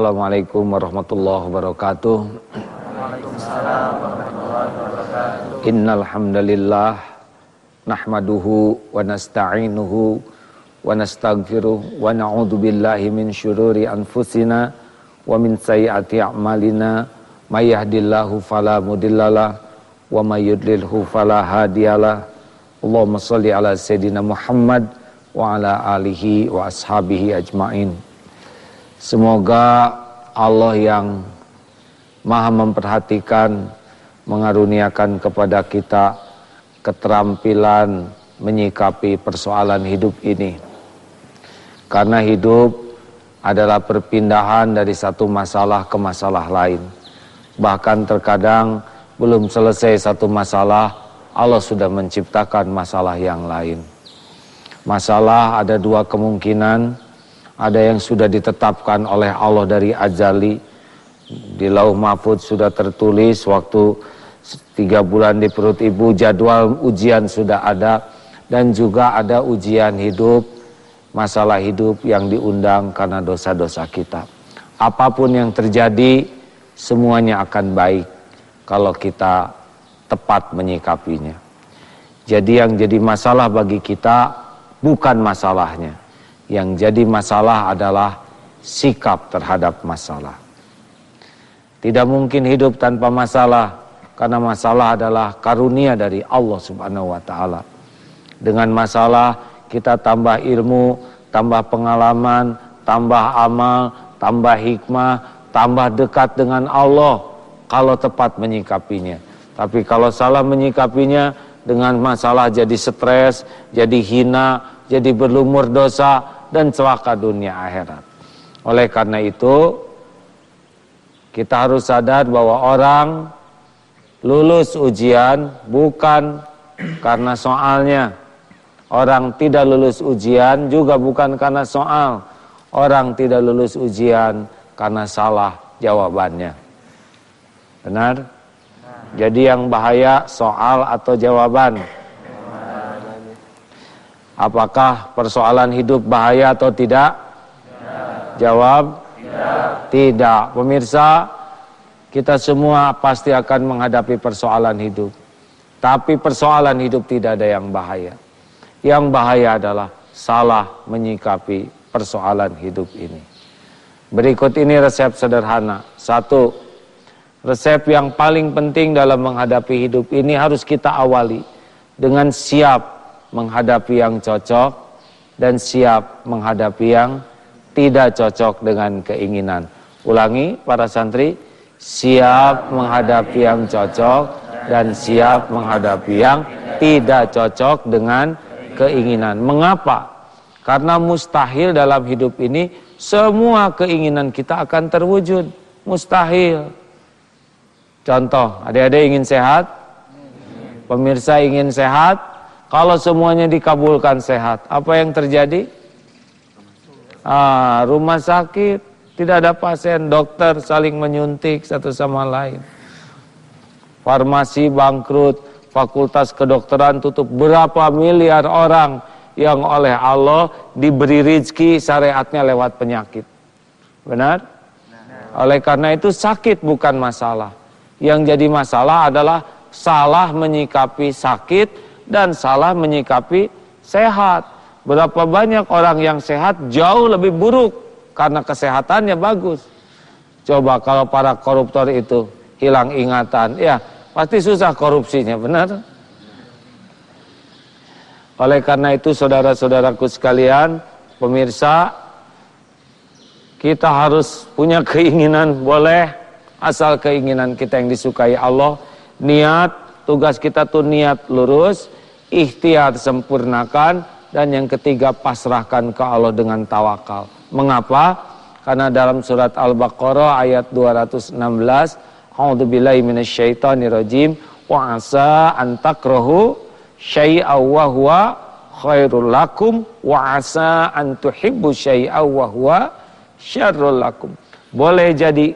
Assalamualaikum warahmatullahi wabarakatuh. Waalaikumsalam warahmatullahi wabarakatuh. Innal hamdalillah nahmaduhu wa nasta'inuhu wa nastaghfiruh wa na'udzu billahi min syururi anfusina wa min sayyiati a'malina may yahdihillahu fala mudhillalah wa may yudlilhu fala hadiyalah. Allahumma shalli ala sayidina Muhammad wa ala alihi wa ashabihi ajmain. Semoga Allah yang maha memperhatikan mengaruniakan kepada kita keterampilan menyikapi persoalan hidup ini. Karena hidup adalah perpindahan dari satu masalah ke masalah lain. Bahkan terkadang belum selesai satu masalah, Allah sudah menciptakan masalah yang lain. Masalah ada dua kemungkinan, ada yang sudah ditetapkan oleh Allah dari ajali. Di lauh mahfud sudah tertulis waktu tiga bulan di perut ibu jadwal ujian sudah ada. Dan juga ada ujian hidup masalah hidup yang diundang karena dosa-dosa kita. Apa pun yang terjadi semuanya akan baik kalau kita tepat menyikapinya. Jadi yang jadi masalah bagi kita bukan masalahnya yang jadi masalah adalah sikap terhadap masalah. Tidak mungkin hidup tanpa masalah karena masalah adalah karunia dari Allah Subhanahu wa taala. Dengan masalah kita tambah ilmu, tambah pengalaman, tambah amal, tambah hikmah, tambah dekat dengan Allah kalau tepat menyikapinya. Tapi kalau salah menyikapinya dengan masalah jadi stres, jadi hina, jadi berlumur dosa, dan celaka dunia akhirat. Oleh karena itu, kita harus sadar bahwa orang lulus ujian bukan karena soalnya. Orang tidak lulus ujian juga bukan karena soal. Orang tidak lulus ujian karena salah jawabannya. Benar? Jadi yang bahaya soal atau jawaban. Apakah persoalan hidup bahaya atau tidak? tidak. Jawab? Tidak. tidak. Pemirsa, kita semua pasti akan menghadapi persoalan hidup. Tapi persoalan hidup tidak ada yang bahaya. Yang bahaya adalah salah menyikapi persoalan hidup ini. Berikut ini resep sederhana. Satu, resep yang paling penting dalam menghadapi hidup ini harus kita awali dengan siap menghadapi yang cocok dan siap menghadapi yang tidak cocok dengan keinginan. Ulangi para santri, siap menghadapi yang cocok dan siap menghadapi yang tidak cocok dengan keinginan. Mengapa? Karena mustahil dalam hidup ini semua keinginan kita akan terwujud. Mustahil. Contoh, adik-adik ingin sehat? Pemirsa ingin sehat? Kalau semuanya dikabulkan sehat, apa yang terjadi? Ah, rumah sakit, tidak ada pasien, dokter saling menyuntik satu sama lain. Farmasi bangkrut, fakultas kedokteran tutup. Berapa miliar orang yang oleh Allah diberi rizki syariatnya lewat penyakit. Benar? Oleh karena itu sakit bukan masalah. Yang jadi masalah adalah salah menyikapi sakit dan salah menyikapi sehat. Berapa banyak orang yang sehat jauh lebih buruk karena kesehatannya bagus. Coba kalau para koruptor itu hilang ingatan, ya pasti susah korupsinya, benar? Oleh karena itu saudara-saudaraku sekalian, pemirsa, kita harus punya keinginan, boleh asal keinginan kita yang disukai Allah, niat, tugas kita tuh niat lurus, ikhtiar sempurnakan dan yang ketiga pasrahkan ke Allah dengan tawakal. Mengapa? Karena dalam surat Al-Baqarah ayat 216, A'udzubillahi minasyaitonirrajim wa asa an takrahu syai'aw wa huwa khairul lakum wa asa an tuhibbu syai'aw wa huwa syarrul lakum. Boleh jadi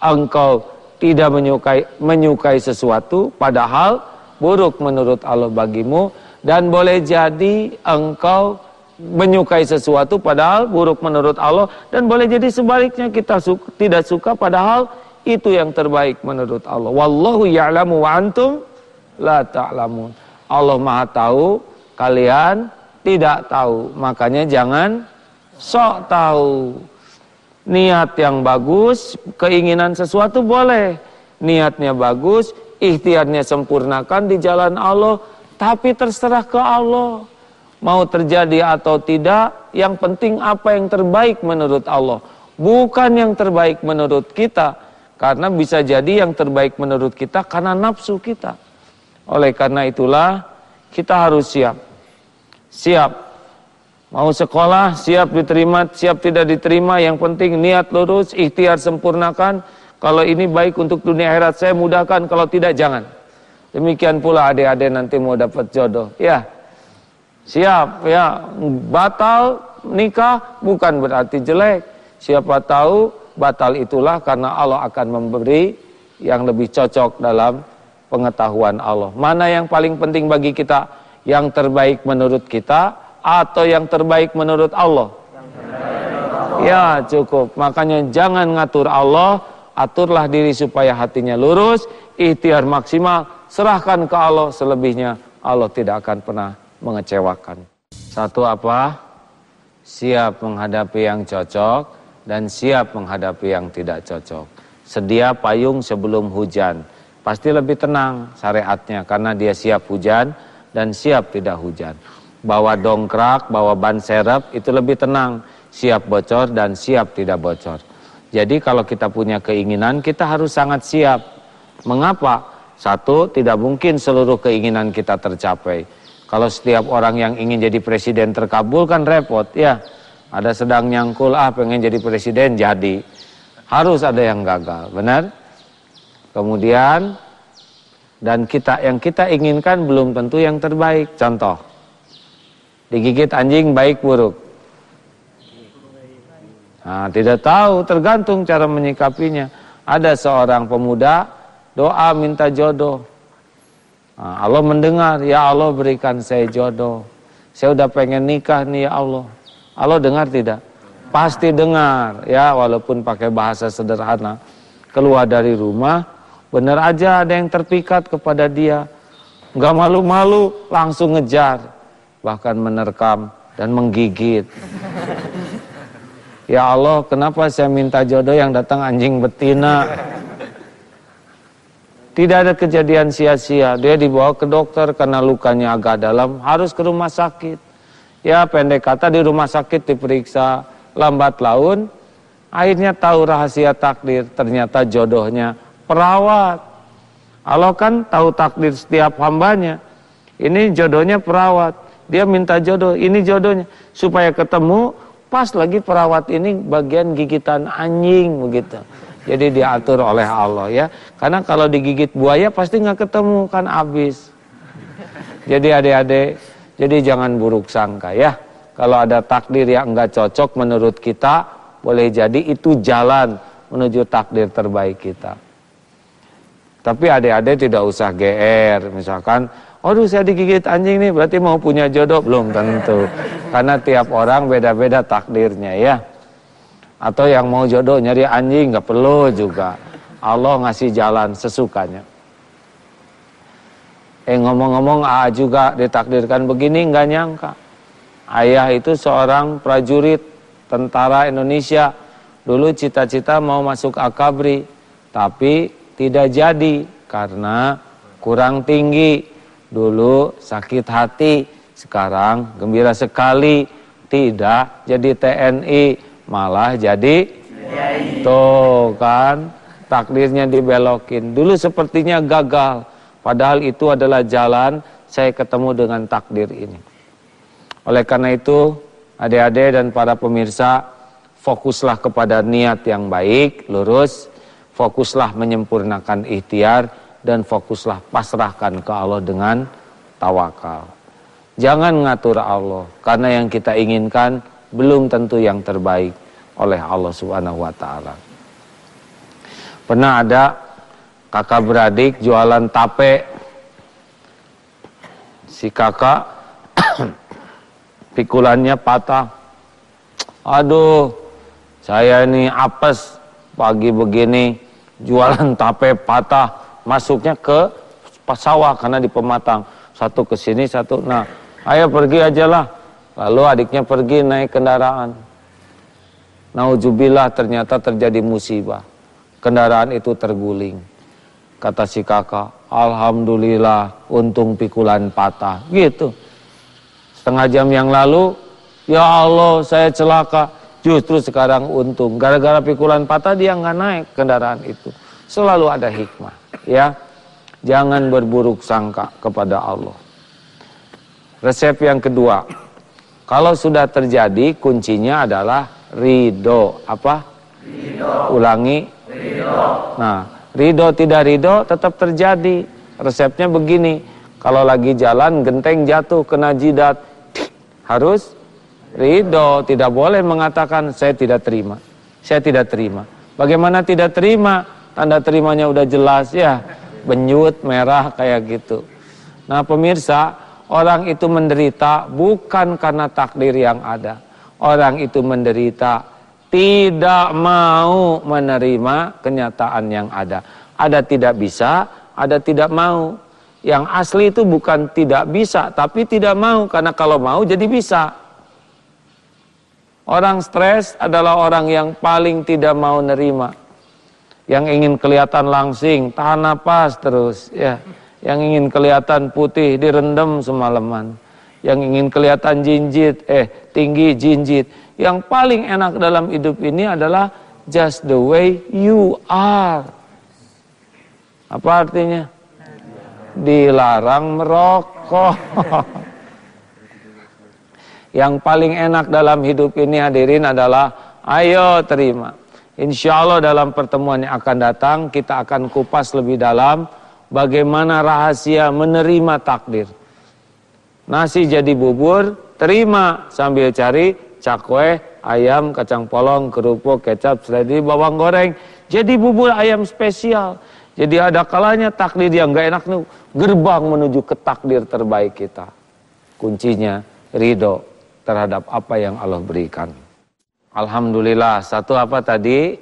engkau tidak menyukai menyukai sesuatu padahal buruk menurut Allah bagimu dan boleh jadi engkau menyukai sesuatu padahal buruk menurut Allah dan boleh jadi sebaliknya kita suka, tidak suka padahal itu yang terbaik menurut Allah. Wallahu ya'lamu wa antum la ta'lamun. Allah Maha tahu, kalian tidak tahu. Makanya jangan sok tahu. Niat yang bagus, keinginan sesuatu boleh. Niatnya bagus, ikhtiarnya sempurnakan di jalan Allah, tapi terserah ke Allah mau terjadi atau tidak, yang penting apa yang terbaik menurut Allah, bukan yang terbaik menurut kita, karena bisa jadi yang terbaik menurut kita karena nafsu kita. Oleh karena itulah kita harus siap. Siap. Mau sekolah, siap diterima, siap tidak diterima, yang penting niat lurus, ikhtiar sempurnakan. Kalau ini baik untuk dunia akhirat saya mudahkan, kalau tidak jangan. Demikian pula adik-adik nanti mau dapat jodoh. Ya, Siap ya, batal nikah bukan berarti jelek. Siapa tahu batal itulah karena Allah akan memberi yang lebih cocok dalam pengetahuan Allah. Mana yang paling penting bagi kita? Yang terbaik menurut kita atau yang terbaik menurut Allah? Ya cukup. Makanya jangan ngatur Allah, aturlah diri supaya hatinya lurus, ikhtiar maksimal, serahkan ke Allah selebihnya. Allah tidak akan pernah mengecewakan. Satu apa? Siap menghadapi yang cocok dan siap menghadapi yang tidak cocok. Sedia payung sebelum hujan. Pasti lebih tenang syariatnya karena dia siap hujan dan siap tidak hujan. Bawa dongkrak, bawa ban serep itu lebih tenang. Siap bocor dan siap tidak bocor. Jadi kalau kita punya keinginan kita harus sangat siap. Mengapa? Satu, tidak mungkin seluruh keinginan kita tercapai. Kalau setiap orang yang ingin jadi presiden terkabul kan repot ya. Ada sedang nyangkul ah pengen jadi presiden jadi. Harus ada yang gagal, benar? Kemudian dan kita yang kita inginkan belum tentu yang terbaik. Contoh. Digigit anjing baik buruk. Nah, tidak tahu, tergantung cara menyikapinya. Ada seorang pemuda doa minta jodoh. Nah, Allah mendengar, ya Allah berikan saya jodoh. Saya udah pengen nikah nih ya Allah. Allah dengar tidak? Pasti dengar, ya walaupun pakai bahasa sederhana. Keluar dari rumah, benar aja ada yang terpikat kepada dia. Gak malu-malu, langsung ngejar. Bahkan menerkam dan menggigit. Ya Allah, kenapa saya minta jodoh yang datang anjing betina? Tidak ada kejadian sia-sia. Dia dibawa ke dokter karena lukanya agak dalam, harus ke rumah sakit. Ya pendek kata di rumah sakit diperiksa lambat laun, akhirnya tahu rahasia takdir, ternyata jodohnya perawat. Allah kan tahu takdir setiap hambanya. Ini jodohnya perawat. Dia minta jodoh, ini jodohnya. Supaya ketemu, pas lagi perawat ini bagian gigitan anjing begitu. Jadi diatur oleh Allah ya. Karena kalau digigit buaya pasti nggak ketemu kan habis. Jadi adik-adik, jadi jangan buruk sangka ya. Kalau ada takdir yang nggak cocok menurut kita, boleh jadi itu jalan menuju takdir terbaik kita. Tapi adik-adik tidak usah GR, misalkan, aduh saya digigit anjing nih, berarti mau punya jodoh belum tentu. Karena tiap orang beda-beda takdirnya ya. Atau yang mau jodoh nyari anjing nggak perlu juga. Allah ngasih jalan sesukanya. Eh ngomong-ngomong A juga ditakdirkan begini nggak nyangka. Ayah itu seorang prajurit tentara Indonesia. Dulu cita-cita mau masuk akabri, tapi tidak jadi karena kurang tinggi. Dulu sakit hati, sekarang gembira sekali. Tidak jadi TNI malah jadi tuh kan takdirnya dibelokin. Dulu sepertinya gagal padahal itu adalah jalan saya ketemu dengan takdir ini. Oleh karena itu adik-adik dan para pemirsa fokuslah kepada niat yang baik lurus. Fokuslah menyempurnakan ikhtiar dan fokuslah pasrahkan ke Allah dengan tawakal jangan ngatur Allah karena yang kita inginkan belum tentu yang terbaik oleh Allah Subhanahu wa taala. Pernah ada kakak beradik jualan tape. Si kakak pikulannya patah. Aduh, saya ini apes pagi begini jualan tape patah masuknya ke sawah karena di pematang. Satu ke sini satu. Nah ayo pergi aja lah. Lalu adiknya pergi naik kendaraan. Nauzubillah ternyata terjadi musibah. Kendaraan itu terguling kata si kakak. Alhamdulillah untung pikulan patah. Gitu. Setengah jam yang lalu ya Allah saya celaka. Justru sekarang untung. Gara-gara pikulan patah dia nggak naik kendaraan itu. Selalu ada hikmah ya. Jangan berburuk sangka kepada Allah. Resep yang kedua kalau sudah terjadi kuncinya adalah ridho. Apa? Ridho. ulangi. Ridho. nah ridho tidak ridho tetap terjadi. Resepnya begini kalau lagi jalan genteng jatuh kena jidat harus ridho. Tidak boleh mengatakan saya tidak terima. Saya tidak terima. Bagaimana tidak terima tanda terimanya udah jelas ya benyut merah kayak gitu nah pemirsa orang itu menderita bukan karena takdir yang ada orang itu menderita tidak mau menerima kenyataan yang ada ada tidak bisa ada tidak mau yang asli itu bukan tidak bisa, tapi tidak mau. Karena kalau mau jadi bisa. Orang stres adalah orang yang paling tidak mau nerima. Yang ingin kelihatan langsing, tahan napas terus. ya. Yang ingin kelihatan putih, direndam semalaman. Yang ingin kelihatan jinjit, eh tinggi jinjit. Yang paling enak dalam hidup ini adalah just the way you are. Apa artinya? dilarang merokok. Yang paling enak dalam hidup ini hadirin adalah ayo terima. Insya Allah dalam pertemuan yang akan datang kita akan kupas lebih dalam bagaimana rahasia menerima takdir. Nasi jadi bubur, terima sambil cari cakwe, ayam, kacang polong, kerupuk, kecap, seledri, bawang goreng. Jadi bubur ayam spesial. Jadi ada kalanya takdir yang gak enak nih, gerbang menuju ke takdir terbaik kita. Kuncinya ridho terhadap apa yang Allah berikan. Alhamdulillah, satu apa tadi?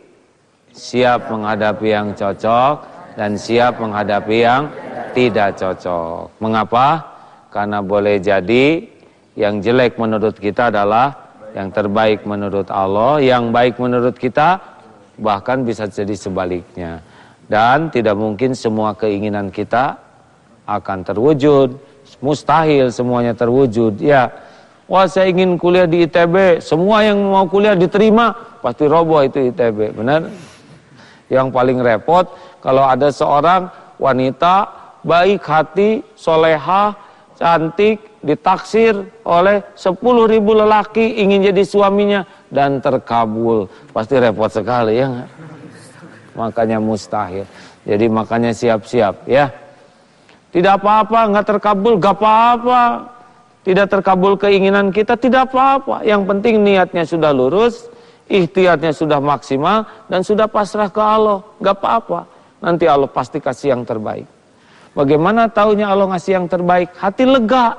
Siap menghadapi yang cocok dan siap menghadapi yang tidak cocok. Mengapa? Karena boleh jadi yang jelek menurut kita adalah yang terbaik menurut Allah, yang baik menurut kita bahkan bisa jadi sebaliknya. Dan tidak mungkin semua keinginan kita akan terwujud. Mustahil semuanya terwujud. Ya, wah saya ingin kuliah di ITB. Semua yang mau kuliah diterima, pasti roboh itu ITB. Benar? Yang paling repot kalau ada seorang wanita baik hati, soleha, cantik, ditaksir oleh 10 ribu lelaki ingin jadi suaminya dan terkabul. Pasti repot sekali ya makanya mustahil. Jadi makanya siap-siap ya. Tidak apa-apa, nggak terkabul, gak apa-apa. Tidak terkabul keinginan kita, tidak apa-apa. Yang penting niatnya sudah lurus, ikhtiarnya sudah maksimal, dan sudah pasrah ke Allah. Gak apa-apa. Nanti Allah pasti kasih yang terbaik. Bagaimana tahunya Allah ngasih yang terbaik? Hati lega.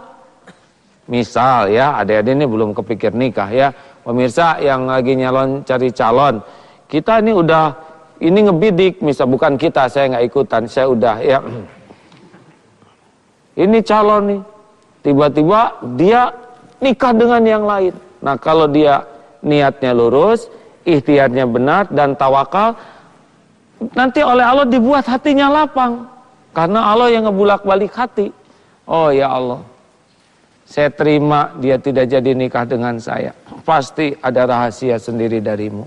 Misal ya, adik-adik ini belum kepikir nikah ya. Pemirsa yang lagi nyalon cari calon. Kita ini udah ini ngebidik, misal bukan kita, saya nggak ikutan, saya udah ya. Ini calon nih, tiba-tiba dia nikah dengan yang lain. Nah kalau dia niatnya lurus, ikhtiarnya benar dan tawakal, nanti oleh Allah dibuat hatinya lapang. Karena Allah yang ngebulak balik hati. Oh ya Allah, saya terima dia tidak jadi nikah dengan saya. Pasti ada rahasia sendiri darimu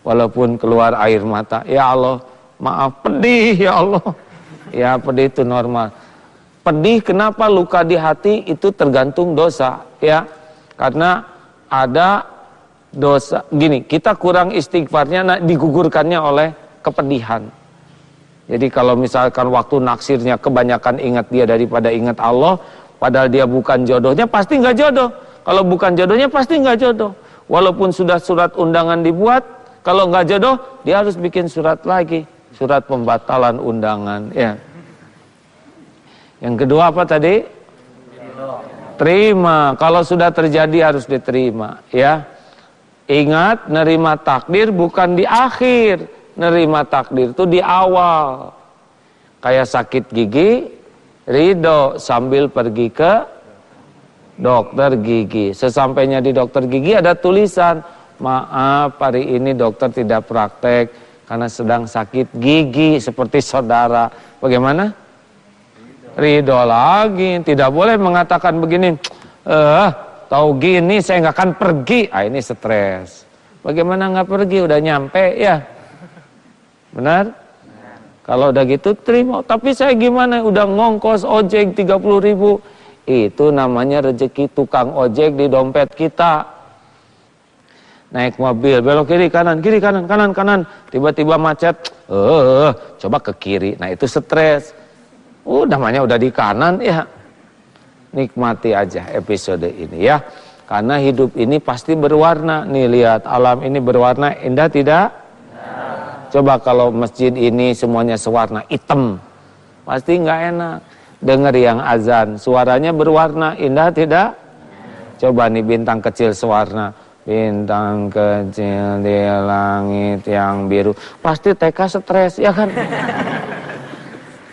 walaupun keluar air mata. Ya Allah, maaf pedih ya Allah. Ya pedih itu normal. Pedih kenapa luka di hati itu tergantung dosa ya. Karena ada dosa gini, kita kurang istighfarnya nah, digugurkannya oleh kepedihan. Jadi kalau misalkan waktu naksirnya kebanyakan ingat dia daripada ingat Allah, padahal dia bukan jodohnya pasti nggak jodoh. Kalau bukan jodohnya pasti nggak jodoh. Walaupun sudah surat undangan dibuat, kalau nggak jodoh, dia harus bikin surat lagi, surat pembatalan undangan. Ya. Yang kedua apa tadi? Terima. Kalau sudah terjadi harus diterima, ya. Ingat, nerima takdir bukan di akhir. Nerima takdir itu di awal. Kayak sakit gigi, ridho sambil pergi ke dokter gigi. Sesampainya di dokter gigi ada tulisan, maaf hari ini dokter tidak praktek karena sedang sakit gigi seperti saudara. Bagaimana? Ridho lagi, tidak boleh mengatakan begini, eh tahu gini saya nggak akan pergi, ah ini stres. Bagaimana nggak pergi, udah nyampe ya, benar? Kalau udah gitu terima, tapi saya gimana, udah ngongkos ojek 30 ribu, itu namanya rezeki tukang ojek di dompet kita. Naik mobil, belok kiri kanan, kiri kanan, kanan kanan, tiba-tiba macet, eh coba ke kiri, nah itu stres. Oh, namanya udah di kanan ya. Nikmati aja episode ini ya. Karena hidup ini pasti berwarna. Nih lihat alam ini berwarna indah tidak? Coba kalau masjid ini semuanya sewarna hitam. Pasti nggak enak. Dengar yang azan, suaranya berwarna indah tidak? Coba nih bintang kecil sewarna. Bintang kecil di langit yang biru. Pasti TK stres ya kan?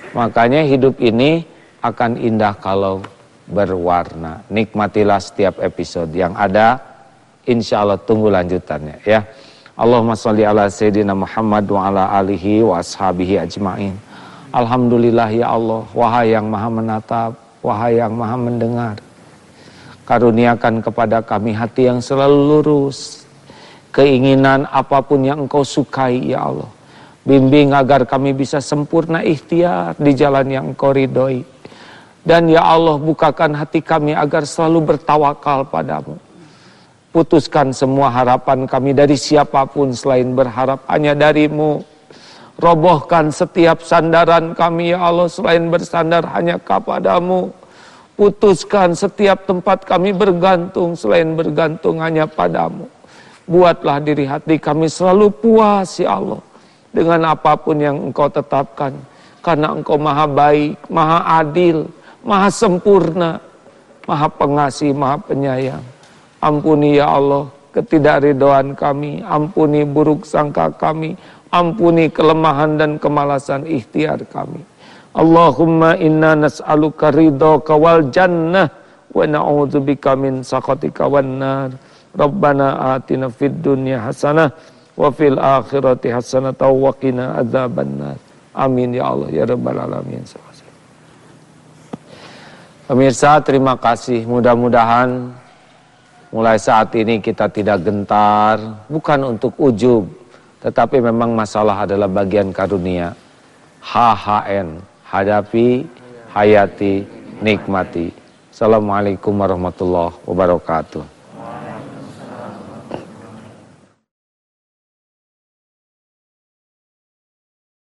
Makanya hidup ini akan indah kalau berwarna. Nikmatilah setiap episode yang ada. Insya Allah tunggu lanjutannya ya. Allahumma salli ala Sayyidina Muhammad wa ala alihi wa ashabihi ajma'in. Alhamdulillah ya Allah, wahai yang maha menatap, wahai yang maha mendengar. Karuniakan kepada kami hati yang selalu lurus. Keinginan apa pun yang engkau sukai ya Allah Bimbing agar kami bisa sempurna ikhtiar di jalan yang engkau ridhoi. Dan ya Allah bukakan hati kami agar selalu bertawakal padamu. Putuskan semua harapan kami dari siapa pun selain berharap hanya darimu. Robohkan setiap sandaran kami ya Allah selain bersandar hanya kepadamu. Putuskan setiap tempat kami bergantung selain bergantung hanya padamu. Buatlah diri hati kami selalu puas ya Allah dengan apa pun yang engkau tetapkan. Karena engkau maha baik, maha adil, maha sempurna, maha pengasih, maha penyayang. Ampuni ya Allah ketidakridoan kami, ampuni buruk sangka kami, ampuni kelemahan dan kemalasan ikhtiar kami. Allahumma inna nas'aluka ridhaka wal jannah wa na'udzubika min sakhatika wan nar. Rabbana atina fid dunya hasanah wa fil akhirati hasanatan wa qina adzabannar. Amin ya Allah ya rabbal alamin. Pemirsa, terima kasih. Mudah-mudahan mulai saat ini kita tidak gentar, bukan untuk ujub, tetapi memang masalah adalah bagian karunia. HHN, hadapi, hayati, nikmati. Assalamualaikum warahmatullahi wabarakatuh.